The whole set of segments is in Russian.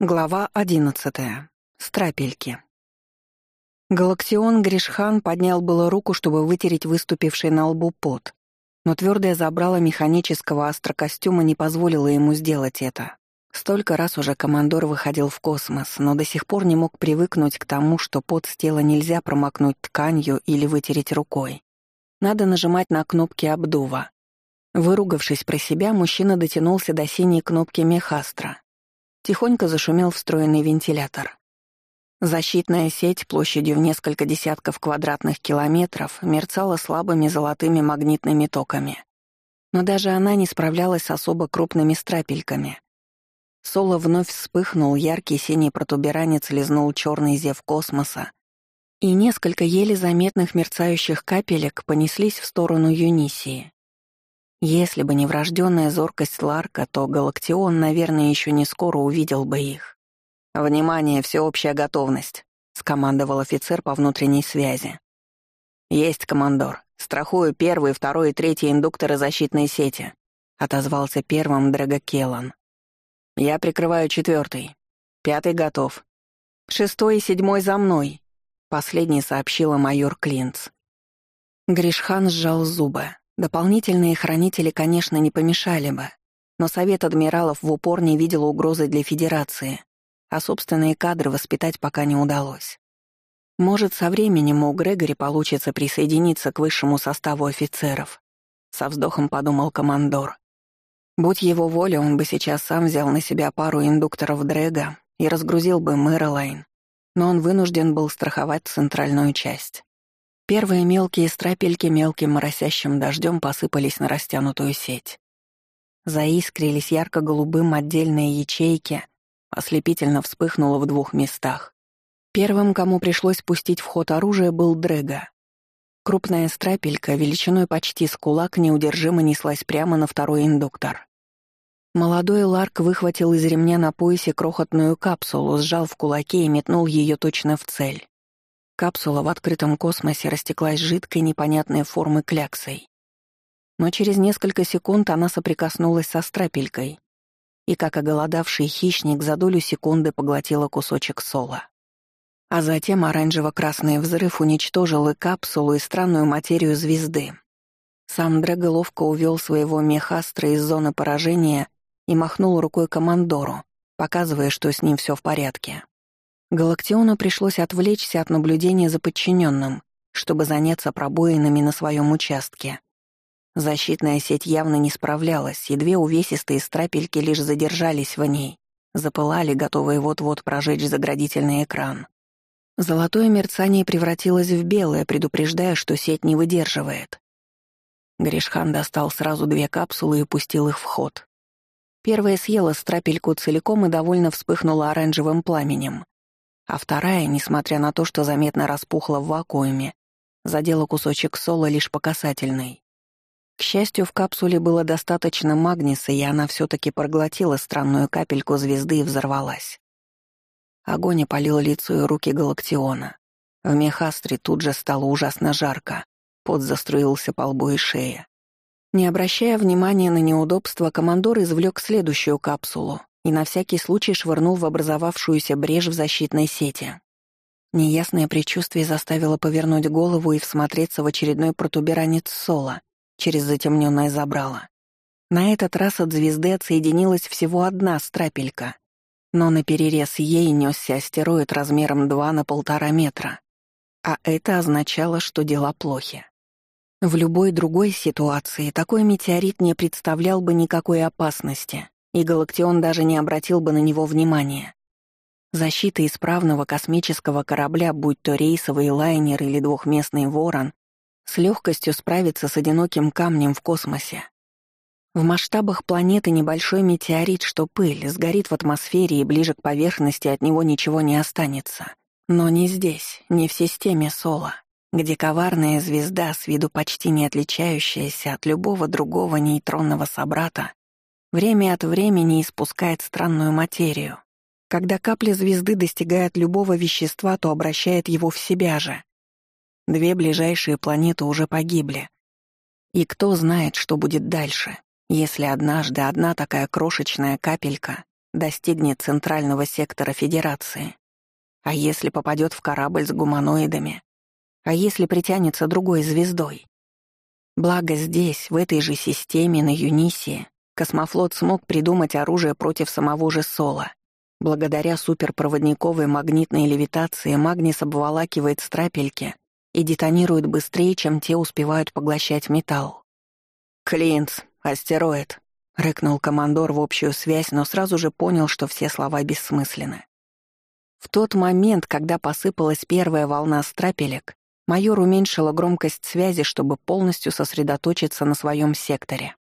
Глава одиннадцатая. Страпельки. Галактион Гришхан поднял было руку, чтобы вытереть выступивший на лбу пот, но твердое забрало механического астрокостюма не позволило ему сделать это. Столько раз уже командор выходил в космос, но до сих пор не мог привыкнуть к тому, что пот с тела нельзя промокнуть тканью или вытереть рукой. Надо нажимать на кнопки обдува. Выругавшись про себя, мужчина дотянулся до синей кнопки мехастра, Тихонько зашумел встроенный вентилятор. Защитная сеть площадью в несколько десятков квадратных километров мерцала слабыми золотыми магнитными токами. Но даже она не справлялась с особо крупными страпельками. Соло вновь вспыхнул, яркий синий протуберанец лизнул черный зев космоса, и несколько еле заметных мерцающих капелек понеслись в сторону Юнисии. Если бы не врожденная зоркость Ларка, то Галактион, наверное, еще не скоро увидел бы их. «Внимание, всеобщая готовность», — скомандовал офицер по внутренней связи. «Есть, командор. Страхую первый, второй и третий индукторы защитной сети», — отозвался первым Дрэго Келлан. «Я прикрываю четвертый. Пятый готов. Шестой и седьмой за мной», — последний сообщила майор Клинц. Гришхан сжал зубы. Дополнительные хранители, конечно, не помешали бы, но Совет адмиралов в упор не видел угрозы для Федерации, а собственные кадры воспитать пока не удалось. Может, со временем у Грегори получится присоединиться к высшему составу офицеров. Со вздохом подумал командор. Будь его воля, он бы сейчас сам взял на себя пару индукторов Дрэга и разгрузил бы Мэрилайн, но он вынужден был страховать центральную часть. Первые мелкие страпельки мелким моросящим дождем посыпались на растянутую сеть. Заискрились ярко-голубым отдельные ячейки, ослепительно вспыхнуло в двух местах. Первым, кому пришлось пустить в ход оружие, был Дрэга. Крупная страпелька, величиной почти с кулак, неудержимо неслась прямо на второй индуктор. Молодой Ларк выхватил из ремня на поясе крохотную капсулу, сжал в кулаке и метнул ее точно в цель. Капсула в открытом космосе растеклась жидкой непонятной формы кляксой. Но через несколько секунд она соприкоснулась со страпелькой и, как оголодавший хищник, за долю секунды поглотила кусочек сола. А затем оранжево-красный взрыв уничтожил и капсулу, и странную материю звезды. Сам Дрэго ловко увел своего мехастра из зоны поражения и махнул рукой командору, показывая, что с ним все в порядке. Галактиону пришлось отвлечься от наблюдения за подчиненным, чтобы заняться пробоинами на своем участке. Защитная сеть явно не справлялась, и две увесистые страпельки лишь задержались в ней, запылали, готовые вот-вот прожечь заградительный экран. Золотое мерцание превратилось в белое, предупреждая, что сеть не выдерживает. Гришхан достал сразу две капсулы и пустил их в ход. Первая съела страпельку целиком и довольно вспыхнула оранжевым пламенем а вторая, несмотря на то, что заметно распухла в вакууме, задела кусочек сола лишь по касательной. К счастью, в капсуле было достаточно магниса, и она все таки проглотила странную капельку звезды и взорвалась. Огонь опалил лицо и руки Галактиона. В мехастре тут же стало ужасно жарко, пот заструился по лбу и шее. Не обращая внимания на неудобства, командор извлек следующую капсулу, и на всякий случай швырнул в образовавшуюся брешь в защитной сети. Неясное предчувствие заставило повернуть голову и всмотреться в очередной протуберанец Сола через затемненное забрало. На этот раз от звезды отсоединилась всего одна страпелька, но на перерез ей несся астероид размером 2 на полтора метра. А это означало, что дела плохи. В любой другой ситуации такой метеорит не представлял бы никакой опасности, и Галактион даже не обратил бы на него внимания. Защита исправного космического корабля, будь то рейсовый лайнер или двухместный ворон, с легкостью справится с одиноким камнем в космосе. В масштабах планеты небольшой метеорит, что пыль, сгорит в атмосфере и ближе к поверхности от него ничего не останется. Но не здесь, не в системе Соло, где коварная звезда, с виду почти не отличающаяся от любого другого нейтронного собрата, время от времени испускает странную материю. Когда капля звезды достигает любого вещества, то обращает его в себя же. Две ближайшие планеты уже погибли. И кто знает, что будет дальше, если однажды одна такая крошечная капелька достигнет центрального сектора Федерации. А если попадет в корабль с гуманоидами? А если притянется другой звездой? Благо здесь, в этой же системе, на Юнисии, космофлот смог придумать оружие против самого же Сола. Благодаря суперпроводниковой магнитной левитации Магнис обволакивает страпельки и детонирует быстрее, чем те успевают поглощать металл. «Клинц, астероид», — рыкнул командор в общую связь, но сразу же понял, что все слова бессмысленны. В тот момент, когда посыпалась первая волна страпелек, майор уменьшила громкость связи, чтобы полностью сосредоточиться на своем секторе.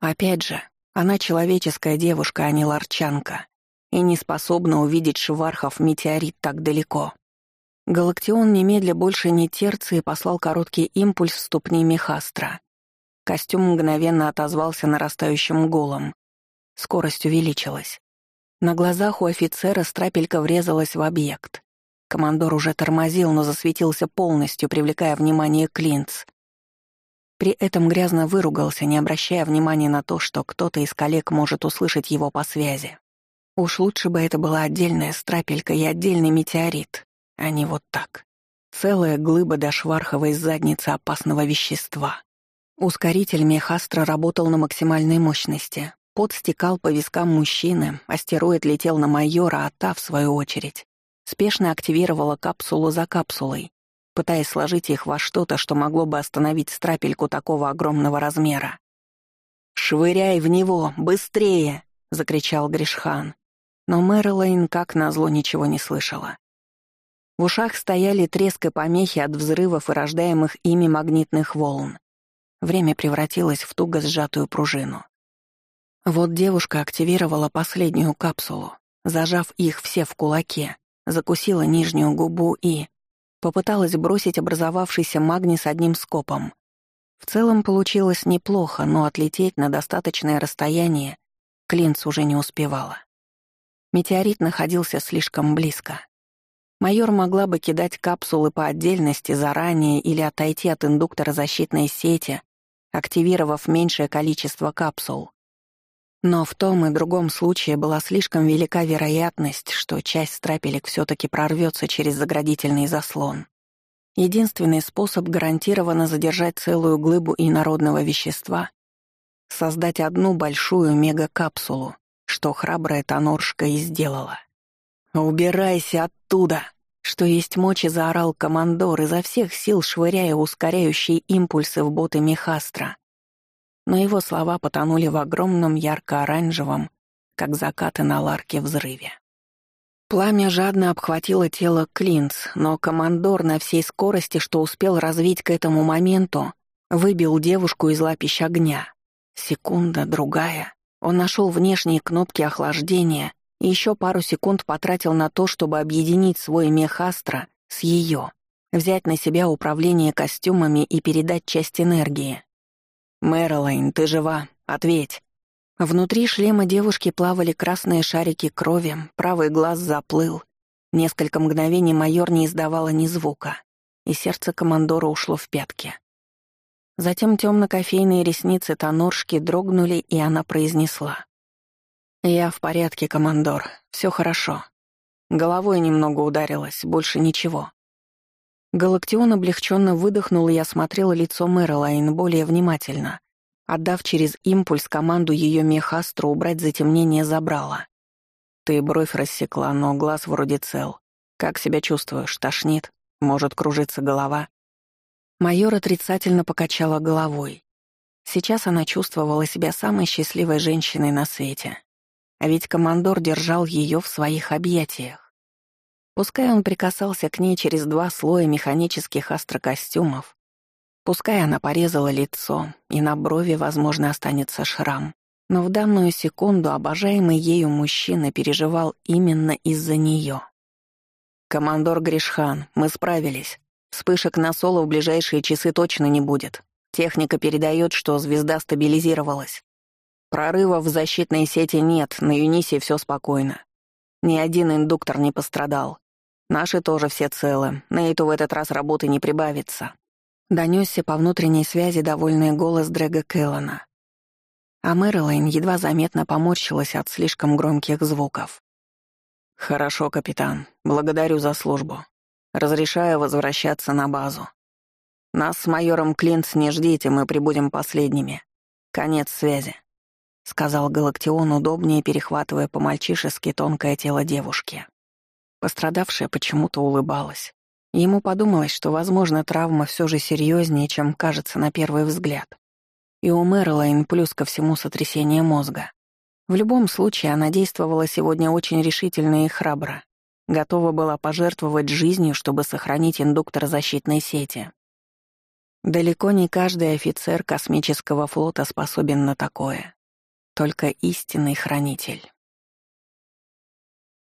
Опять же, она человеческая девушка, а не ларчанка и не способна увидеть швархов метеорит так далеко. Галактион немедля больше не терца и послал короткий импульс в ступни Мехастра. Костюм мгновенно отозвался нарастающим гулом. Скорость увеличилась. На глазах у офицера страпелька врезалась в объект. Командор уже тормозил, но засветился полностью, привлекая внимание Клинц. При этом грязно выругался, не обращая внимания на то, что кто-то из коллег может услышать его по связи. Уж лучше бы это была отдельная страпелька и отдельный метеорит, а не вот так. Целая глыба до шварховой задницы опасного вещества. Ускоритель Мехастра работал на максимальной мощности. Пот стекал по вискам мужчины, астероид летел на майора, а та, в свою очередь, спешно активировала капсулу за капсулой, пытаясь сложить их во что-то, что могло бы остановить страпельку такого огромного размера. «Швыряй в него! Быстрее!» — закричал Гришхан. Но Мэрилайн, как назло, ничего не слышала. В ушах стояли треск и помехи от взрывов и рождаемых ими магнитных волн. Время превратилось в туго сжатую пружину. Вот девушка активировала последнюю капсулу, зажав их все в кулаке, закусила нижнюю губу и... Попыталась бросить образовавшийся магнис одним скопом. В целом получилось неплохо, но отлететь на достаточное расстояние Клинц уже не успевала. Метеорит находился слишком близко. Майор могла бы кидать капсулы по отдельности заранее или отойти от индуктора защитной сети, активировав меньшее количество капсул. Но в том и другом случае была слишком велика вероятность, что часть страпелек все таки прорвется через заградительный заслон. Единственный способ гарантированно задержать целую глыбу инородного вещества — создать одну большую мегакапсулу, что храбрая Тоноршка и сделала. «Убирайся оттуда!» Что есть мочи, заорал командор, изо всех сил швыряя ускоряющие импульсы в боты Мехастра. Но его слова потонули в огромном ярко-оранжевом, как закаты на ларке взрыве. Пламя жадно обхватило тело Клинц, но командор на всей скорости, что успел развить к этому моменту, выбил девушку из лапищ огня. Секунда, другая. Он нашел внешние кнопки охлаждения и еще пару секунд потратил на то, чтобы объединить свой мех Астра с ее, взять на себя управление костюмами и передать часть энергии. «Мэрилайн, ты жива? Ответь!» Внутри шлема девушки плавали красные шарики крови, правый глаз заплыл. Несколько мгновений майор не издавала ни звука, и сердце командора ушло в пятки. Затем темно-кофейные ресницы Тоноршки дрогнули, и она произнесла. «Я в порядке, командор. Все хорошо. Головой немного ударилась, больше ничего». Галактион облегченно выдохнул и осмотрел лицо Мэрилайн более внимательно, отдав через импульс команду ее мехастро убрать затемнение забрала. «Ты бровь рассекла, но глаз вроде цел. Как себя чувствуешь? Тошнит? Может, кружится голова?» Майор отрицательно покачала головой. Сейчас она чувствовала себя самой счастливой женщиной на свете. А ведь командор держал ее в своих объятиях. Пускай он прикасался к ней через два слоя механических астрокостюмов, пускай она порезала лицо, и на брови, возможно, останется шрам, но в данную секунду обожаемый ею мужчина переживал именно из-за нее. «Командор Гришхан, мы справились», Вспышек на соло в ближайшие часы точно не будет. Техника передает, что звезда стабилизировалась. Прорывов в защитной сети нет, на Юнисе все спокойно. Ни один индуктор не пострадал. Наши тоже все целы, Нейту в этот раз работы не прибавится. Донесся по внутренней связи довольный голос Дрэга Келлана. а Мэрилайн едва заметно поморщилась от слишком громких звуков. «Хорошо, капитан. Благодарю за службу. Разрешаю возвращаться на базу. Нас с майором Клинц не ждите, мы прибудем последними. Конец связи», — сказал Галактион, удобнее перехватывая по-мальчишески тонкое тело девушки. Пострадавшая почему-то улыбалась. Ему подумалось, что, возможно, травма все же серьезнее, чем кажется на первый взгляд. И у Мэрилайн плюс ко всему сотрясение мозга. В любом случае, она действовала сегодня очень решительно и храбро. Готова была пожертвовать жизнью, чтобы сохранить индуктор защитной сети. Далеко не каждый офицер космического флота способен на такое. Только истинный хранитель.